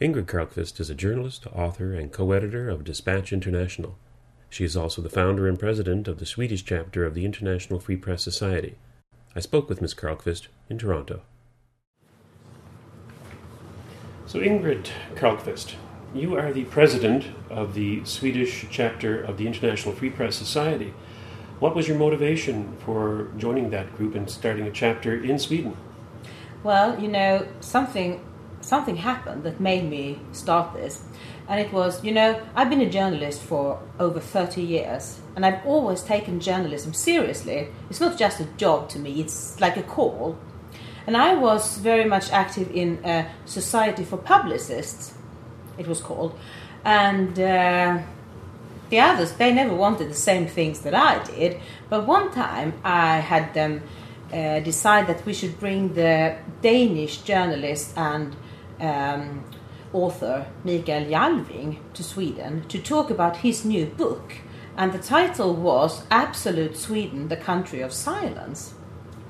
Ingrid Carlqvist is a journalist, author, and co editor of Dispatch International. She is also the founder and president of the Swedish chapter of the International Free Press Society. I spoke with Ms. Carlqvist in Toronto. So, Ingrid Carlqvist, you are the president of the Swedish chapter of the International Free Press Society. What was your motivation for joining that group and starting a chapter in Sweden? Well, you know, something something happened that made me start this. And it was, you know, I've been a journalist for over 30 years, and I've always taken journalism seriously. It's not just a job to me, it's like a call. And I was very much active in a Society for Publicists, it was called. And uh, the others, they never wanted the same things that I did. But one time I had them uh, decide that we should bring the Danish journalist and um, author Mikael Jalving to Sweden to talk about his new book. And the title was Absolute Sweden, the Country of Silence.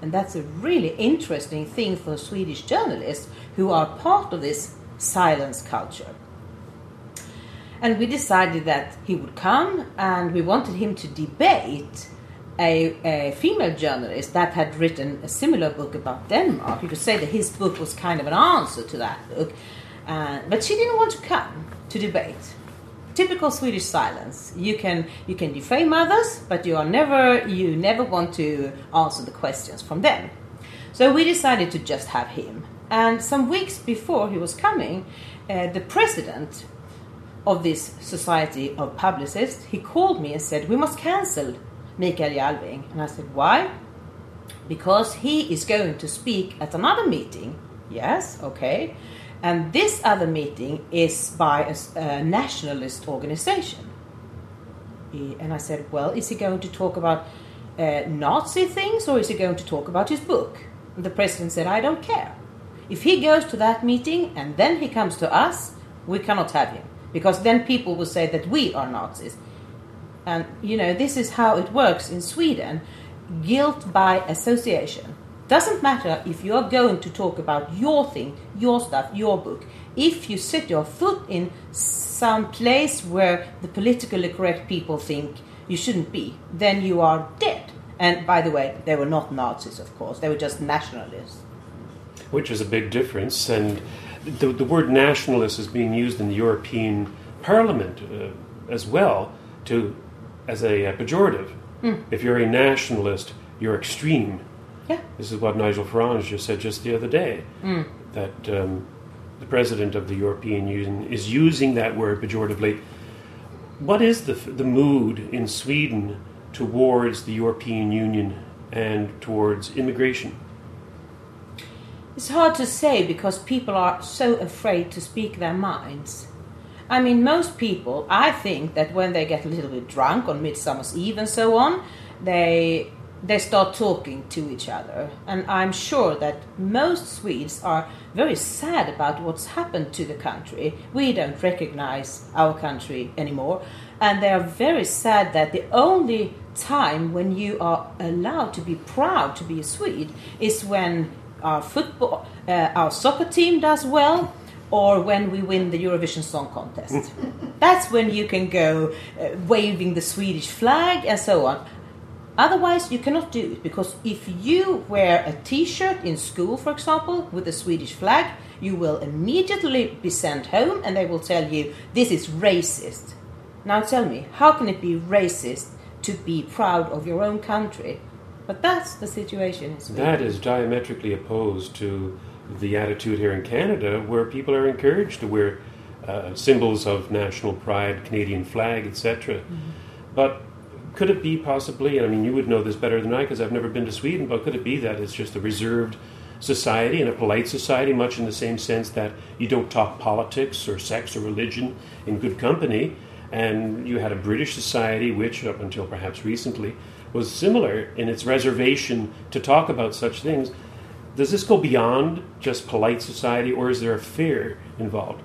And that's a really interesting thing for Swedish journalists who are part of this silence culture. And we decided that he would come and we wanted him to debate a, a, female journalist that had written a similar book about Denmark. You could say that his book was kind of an answer to that book, uh, but she didn't want to come to debate. Typical Swedish silence. You can you can defame others, but you are never you never want to answer the questions from them. So we decided to just have him. And some weeks before he was coming, uh, the president of this society of publicists he called me and said we must cancel Mikael Jalving. And I said, Why? Because he is going to speak at another meeting. Yes, okay. And this other meeting is by a, a nationalist organization. And I said, Well, is he going to talk about uh, Nazi things or is he going to talk about his book? And the president said, I don't care. If he goes to that meeting and then he comes to us, we cannot have him. Because then people will say that we are Nazis. And, you know, this is how it works in Sweden guilt by association. Doesn't matter if you're going to talk about your thing, your stuff, your book. If you set your foot in some place where the politically correct people think you shouldn't be, then you are dead. And by the way, they were not Nazis, of course, they were just nationalists. Which is a big difference. And the, the word nationalist is being used in the European Parliament uh, as well to as a, a pejorative. Mm. If you're a nationalist, you're extreme. Yeah. This is what Nigel Farage just said just the other day. Mm. That um, the president of the European Union is using that word pejoratively. What is the, the mood in Sweden towards the European Union and towards immigration? It's hard to say because people are so afraid to speak their minds. I mean, most people, I think that when they get a little bit drunk on Midsummer's Eve and so on, they they start talking to each other. And I'm sure that most Swedes are very sad about what's happened to the country. We don't recognize our country anymore. And they are very sad that the only time when you are allowed to be proud to be a Swede is when our football, uh, our soccer team does well, or when we win the Eurovision Song Contest. That's when you can go uh, waving the Swedish flag and so on. Otherwise, you cannot do it because if you wear a t shirt in school, for example, with the Swedish flag, you will immediately be sent home and they will tell you this is racist. Now tell me, how can it be racist to be proud of your own country? But that's the situation in Sweden. That is diametrically opposed to the attitude here in Canada, where people are encouraged to wear uh, symbols of national pride, Canadian flag, etc. Mm-hmm. But could it be possibly, and I mean, you would know this better than I because I've never been to Sweden, but could it be that it's just a reserved society and a polite society, much in the same sense that you don't talk politics or sex or religion in good company? And you had a British society, which, up until perhaps recently, was similar in its reservation to talk about such things does this go beyond just polite society, or is there a fear involved?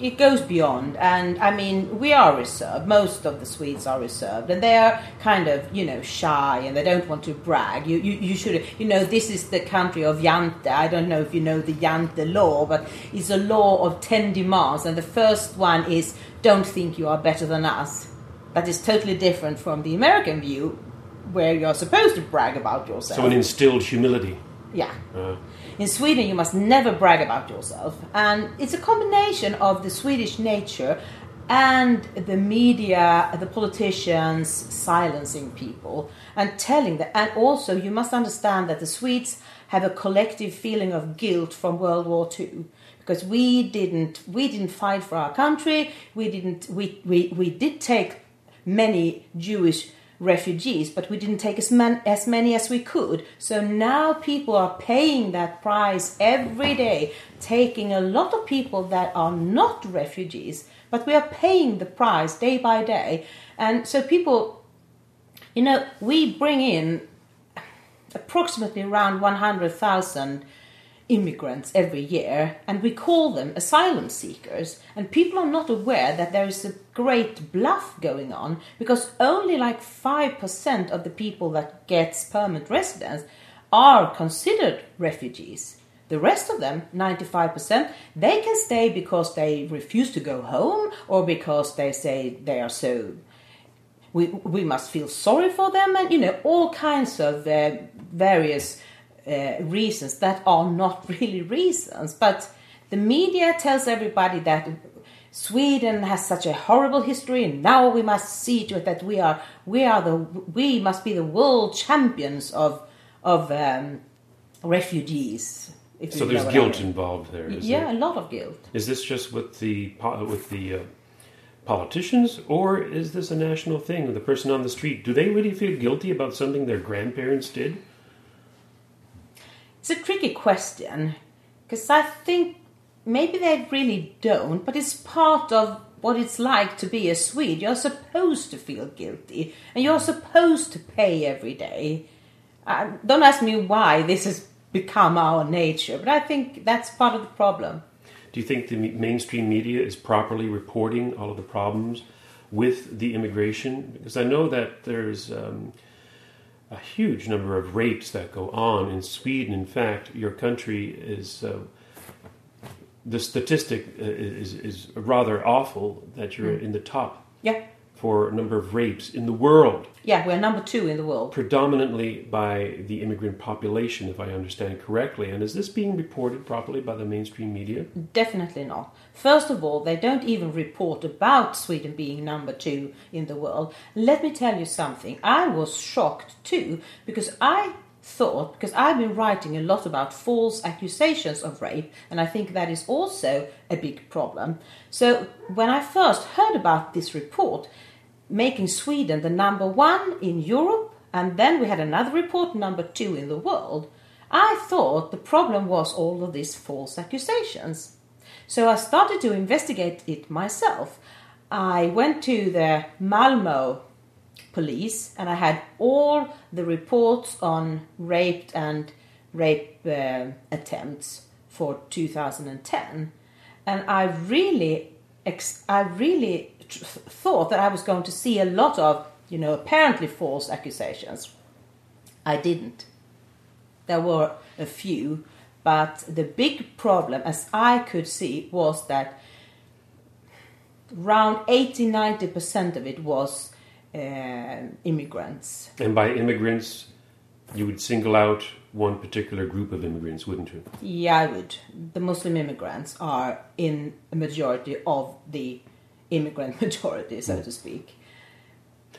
it goes beyond, and I mean, we are reserved. Most of the Swedes are reserved, and they are kind of, you know, shy, and they don't want to brag. You, you, you should, you know, this is the country of Jante. I don't know if you know the Jante law, but it's a law of ten demands, and the first one is don't think you are better than us. That is totally different from the American view, where you're supposed to brag about yourself. So an instilled humility. Yeah. Uh, In Sweden, you must never brag about yourself. And it's a combination of the Swedish nature and the media, the politicians silencing people and telling that. And also, you must understand that the Swedes have a collective feeling of guilt from World War II. Because we didn't, we didn't fight for our country. We didn't. We, we, we did take many Jewish refugees, but we didn't take as, man, as many as we could. So now people are paying that price every day, taking a lot of people that are not refugees, but we are paying the price day by day. And so people, you know, we bring in approximately around 100,000 immigrants every year, and we call them asylum seekers. And people are not aware that there is a great bluff going on because only like 5% of the people that gets permanent residence are considered refugees. The rest of them, 95%, they can stay because they refuse to go home or because they say they are so we, we must feel sorry for them and you know all kinds of uh, various uh, reasons that are not really reasons but the media tells everybody that Sweden has such a horrible history and now we must see to it that we are we are the we must be the world champions of of um, refugees if so there's what I guilt mean. involved there. is yeah there? a lot of guilt Is this just with the with the uh, politicians, or is this a national thing? The person on the street, do they really feel guilty about something their grandparents did? It's a tricky question because I think maybe they really don't, but it's part of what it's like to be a Swede. You're supposed to feel guilty and you're supposed to pay every day. Uh, don't ask me why this has become our nature, but I think that's part of the problem. Do you think the mainstream media is properly reporting all of the problems with the immigration? Because I know that there's um, a huge number of rapes that go on in Sweden. In fact, your country is. Uh, the statistic uh, is, is rather awful that you're in the top Yeah, for a number of rapes in the world, yeah, we're number two in the world. predominantly by the immigrant population, if I understand correctly. And is this being reported properly by the mainstream media? Definitely not. First of all, they don't even report about Sweden being number two in the world. Let me tell you something. I was shocked too because I thought, because I've been writing a lot about false accusations of rape, and I think that is also a big problem. So when I first heard about this report, making Sweden the number one in Europe, and then we had another report, number two in the world, I thought the problem was all of these false accusations. So I started to investigate it myself. I went to the Malmo police and I had all the reports on raped and rape uh, attempts for 2010 and I really I really thought that I was going to see a lot of you know apparently false accusations I didn't there were a few but the big problem as I could see was that around 80 90% of it was uh, immigrants And by immigrants, you would single out one particular group of immigrants, wouldn't you? Yeah, I would. The Muslim immigrants are in a majority of the immigrant majority, so to speak.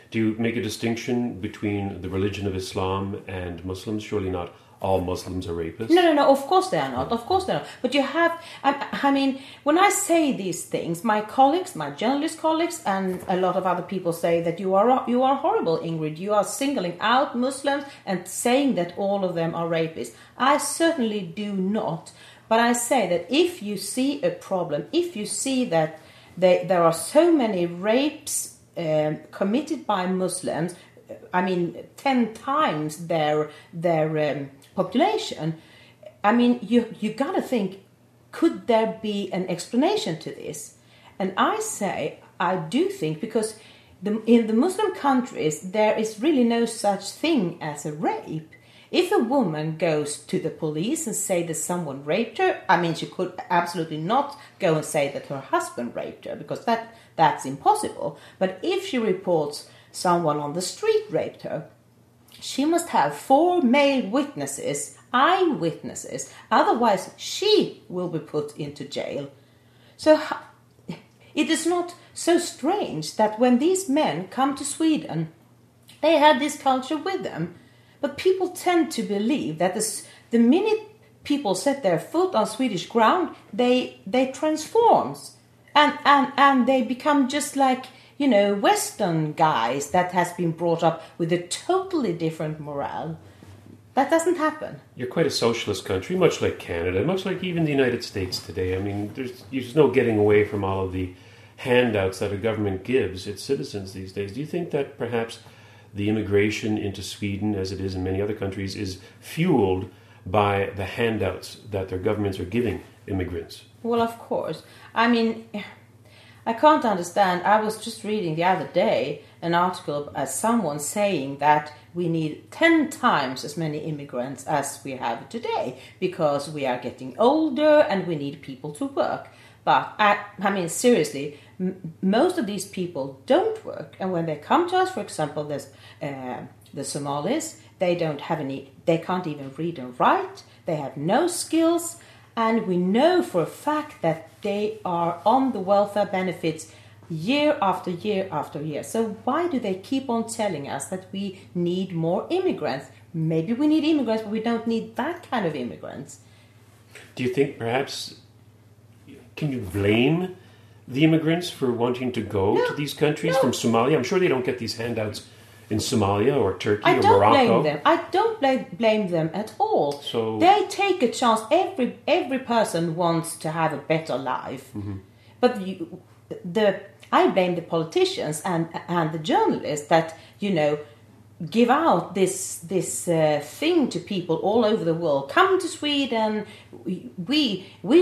Do you make a distinction between the religion of Islam and Muslims? Surely not all Muslims are rapists. No, no, no. Of course they are not. Of course they are not. But you have. I, I mean, when I say these things, my colleagues, my journalist colleagues, and a lot of other people say that you are you are horrible, Ingrid. You are singling out Muslims and saying that all of them are rapists. I certainly do not. But I say that if you see a problem, if you see that they, there are so many rapes um, committed by Muslims, I mean, ten times their their um, population. I mean, you you gotta think, could there be an explanation to this? And I say, I do think, because the, in the Muslim countries, there is really no such thing as a rape. If a woman goes to the police and say that someone raped her, I mean, she could absolutely not go and say that her husband raped her because that that's impossible. But if she reports someone on the street raped her, she must have four male witnesses, eyewitnesses, otherwise she will be put into jail. So it is not so strange that when these men come to Sweden, they have this culture with them. But people tend to believe that the, the minute people set their foot on Swedish ground, they they transforms and and and they become just like you know Western guys that has been brought up with a totally different morale. That doesn't happen. You're quite a socialist country, much like Canada, much like even the United States today. I mean, there's there's no getting away from all of the handouts that a government gives its citizens these days. Do you think that perhaps the immigration into Sweden, as it is in many other countries, is fueled by the handouts that their governments are giving immigrants? Well, of course. I mean, I can't understand. I was just reading the other day an article as someone saying that we need 10 times as many immigrants as we have today because we are getting older and we need people to work. But I, I mean, seriously, most of these people don't work, and when they come to us, for example, there's uh, the Somalis. They don't have any. They can't even read and write. They have no skills, and we know for a fact that they are on the welfare benefits year after year after year. So why do they keep on telling us that we need more immigrants? Maybe we need immigrants, but we don't need that kind of immigrants. Do you think perhaps can you blame the immigrants for wanting to go No, to these countries no. from Somalia? I'm sure they don't get these handouts in Somalia or Turkey I or don't Morocco. blame them. I don't blame, blame them at all. So- they take a chance. Every every person wants to have a better life, Mm-hmm. but you, the I blame the politicians and and the journalists that you know give out this this uh, thing to people all over the world. Come to Sweden. We we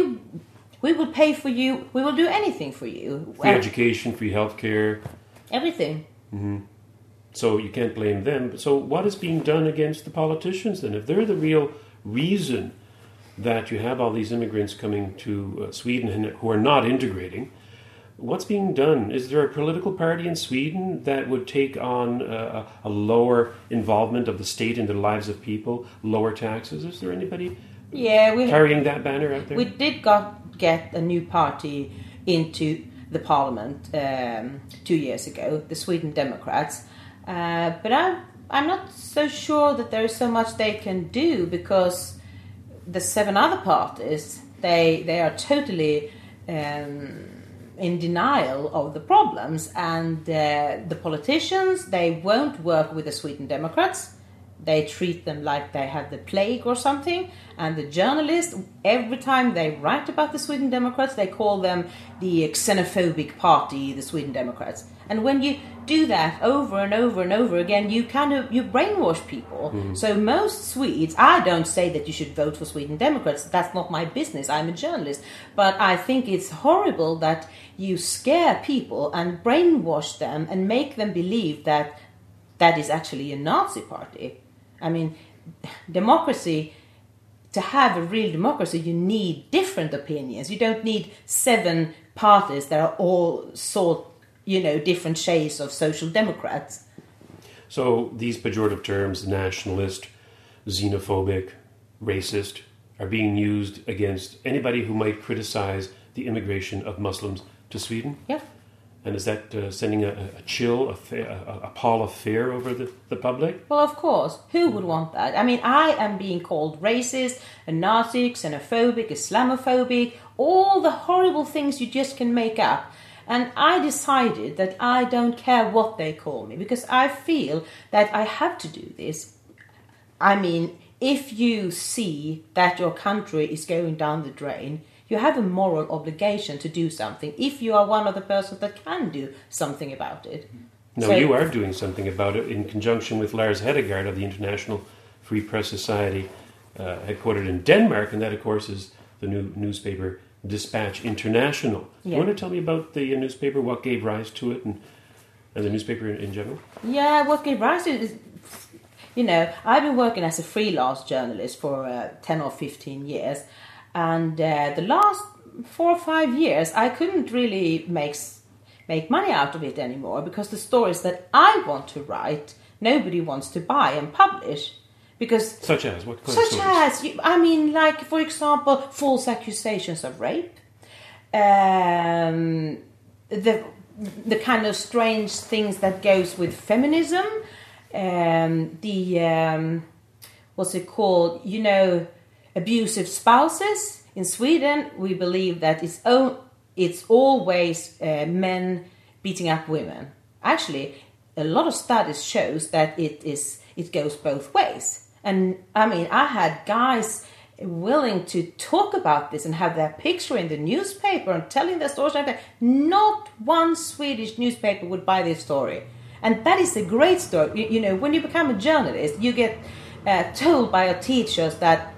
we, will pay for you. We will do anything for you. Free education, free healthcare. everything. So you can't blame them. So what is being done against the politicians then? If they're the real reason that you have all these immigrants coming to uh, Sweden and who are not integrating, what's being done? Is there a political party in Sweden that would take on uh, a a lower involvement of the state in the lives of people, lower taxes? Is there anybody Yeah, we carrying that banner out there? We did got, get a new party into the parliament um, two years ago, the Sweden Democrats. Uh, but I'm, I'm not so sure that there is so much they can do because the seven other parties they they are totally um, in denial of the problems, and uh, the politicians they won't work with the Sweden Democrats. They treat them like they have the plague or something. And the journalists, every time they write about the Sweden Democrats, they call them the xenophobic party, the Sweden Democrats. And when you do that over and over and over again, you kind of you brainwash people. Mm-hmm. So most Swedes, I don't say that you should vote for Sweden Democrats. That's not my business. I'm a journalist, but I think it's horrible that you scare people and brainwash them and make them believe that that is actually a Nazi party. I mean, democracy, to have a real democracy, you need different opinions. You don't need seven parties that are all sort, you know, different shades of social democrats. So these pejorative terms, nationalist, xenophobic, racist, are being used against anybody who might criticize the immigration of Muslims to Sweden? Yeah. And is that uh, sending a, a chill, a, a, a pall of fear over the, the public? Well, of course. Who would want that? I mean, I am being called racist, a Nazi, xenophobic, Islamophobic, all the horrible things you just can make up. And I decided that I don't care what they call me because I feel that I have to do this. I mean, if you see that your country is going down the drain, you have a moral obligation to do something if you are one of the persons that can do something about it. No, So- you are doing something about it in conjunction with Lars Hedegaard of the International Free Press Society, uh, headquartered in Denmark, and that, of course, is the new newspaper Dispatch International. Yeah. You want to tell me about the uh, newspaper, what gave rise to it, and, and the newspaper in, in general? Yeah, what gave rise to it is, you know, I've been working as a freelance journalist for uh, 10 or 15 years, and uh, the last four or five years, I couldn't really make, make money out of it anymore because the stories that I want to write, nobody wants to buy and publish. Because Such as what such as, I mean, like for example, false accusations of rape, um, the the kind of strange things that goes with feminism, um, the um, what's it called? You know, abusive spouses in Sweden. We believe that it's it's always uh, men beating up women. Actually, a lot of studies shows that it is it goes both ways. And I mean, I had guys willing to talk about this and have their picture in the newspaper and telling their stories. Not one Swedish newspaper would buy this story. And that is a great story. You, you know, when you become a journalist, you get uh, told by your teachers that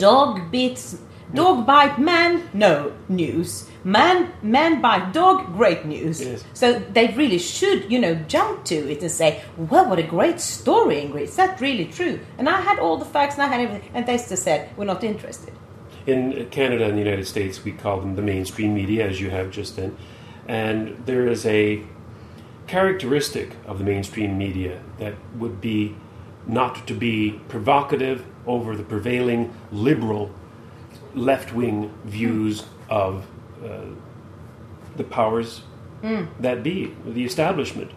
dog bits dog bite man no news. Man man bite dog great news. Yes. so they really should you know jump to it and say well what a great story ingrid. Is that really true? And i had all the facts and i had everything and they just said we're not interested. In Canada and the United States, we call them the mainstream media, as you have just then. And there is a characteristic of the mainstream media that would be not to be provocative over the prevailing liberal left wing views of uh, the powers that be, the establishment.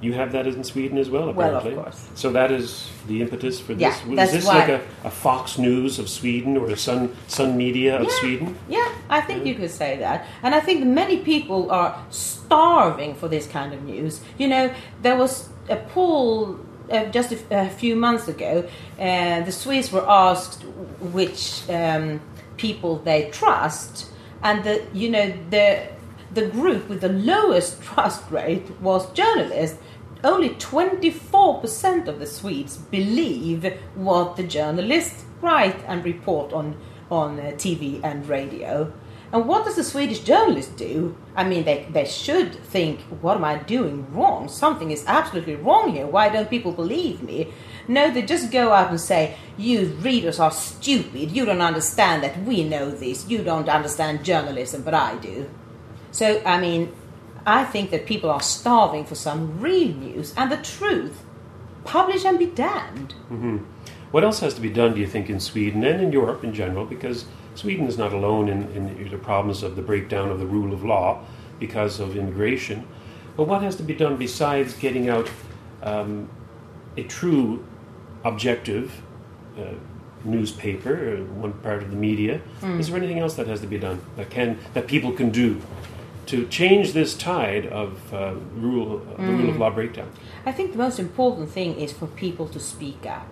You have that in Sweden as well, apparently. Well, of course. So that is the impetus for this. Yeah, that's this why- like a, a Fox News of Sweden or a Sun Sun Media of yeah, Sweden? Yeah, I think you could say that. And I think many people are starving for this kind of news. You know, there was a poll uh, just a, few months ago. Uh, the Swedes were asked which um, people they trust, and the you know the the group with the lowest trust rate was journalists. Only 24% of the Swedes believe what the journalists write and report on, on uh, TV and radio. And what does the Swedish journalist do? I mean, they, they should think, what am I doing wrong? Something is absolutely wrong here. Why don't people believe me? No, they just go out and say, you readers are stupid. You don't understand that we know this. You don't understand journalism, but I do. So, I mean, I think that people are starving for some real news and the truth. Publish and be damned. Mm-hmm. What else has to be done, do you think, in Sweden and in Europe in general? Because Sweden is not alone in, in the problems of the breakdown of the rule of law because of immigration. But what has to be done besides getting out um, a true, objective uh, newspaper, uh, one part of the media? Is there anything else that has to be done that can that people can do to change this tide of uh, rule, uh, the rule of law breakdown? I think the most important thing is for people to speak up.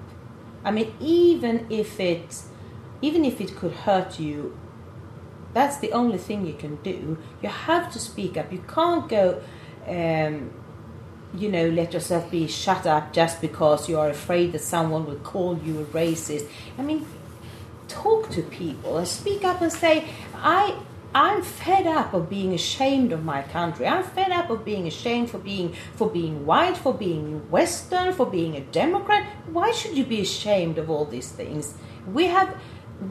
I mean, even if it, even if it could hurt you, that's the only thing you can do. You have to speak up. You can't go, um, you know, let yourself be shut up just because you are afraid that someone will call you a racist. I mean, talk to people speak up and say, I I'm fed up of being ashamed of my country. I'm fed up of being ashamed for being for being white, for being Western, for being a Democrat. Why should you be ashamed of all these things? We have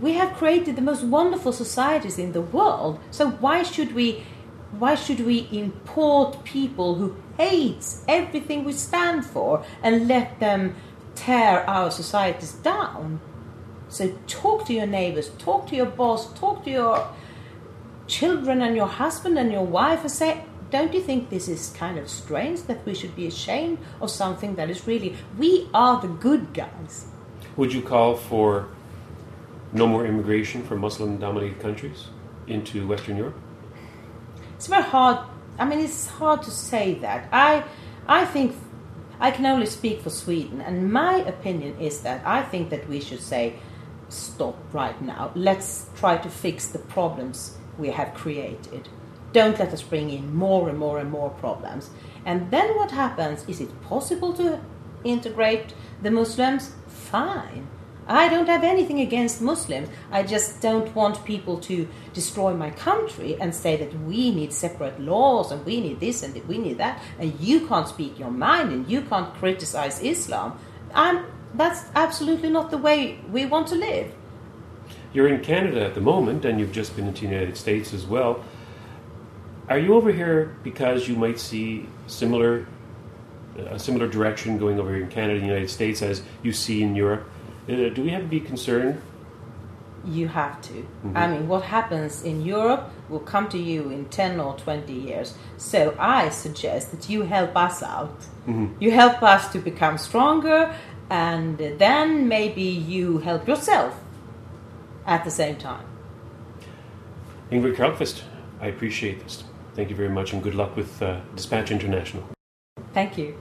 we have created the most wonderful societies in the world. So why should we why should we import people who hates everything we stand for and let them tear our societies down? So talk to your neighbors, talk to your boss, talk to your children and your husband and your wife and say, don't you think this is kind of strange that we should be ashamed of something that is really, we are the good guys. Would you call for no more immigration from Muslim dominated countries into Western Europe? It's very hard, I mean, it's hard to say that. I, I think, I can only speak for Sweden, and my opinion is that I think that we should say, stop right now. Let's try to fix the problems we have created. Don't let us bring in more and more and more problems. And then what happens? Is it possible to integrate the Muslims? Fine. I don't have anything against Muslims. I just don't want people to destroy my country and say that we need separate laws and we need this and we need that, and you can't speak your mind and you can't criticize Islam. I'm, that's absolutely not the way we want to live. You're in Canada at the moment, and you've just been into the United States as well. Are you over here because you might see similar a similar direction going over here in Canada and the United States as you see in Europe? Uh, do we have to be concerned? You have to. Mm-hmm. I mean, what happens in Europe will come to you in 10 or 20 years. So I suggest that you help us out. Mm-hmm. You help us to become stronger, and then maybe you help yourself at the same time. Ingrid Carlqvist, I appreciate this. Thank you very much, and good luck with uh, Dispatch International. Thank you.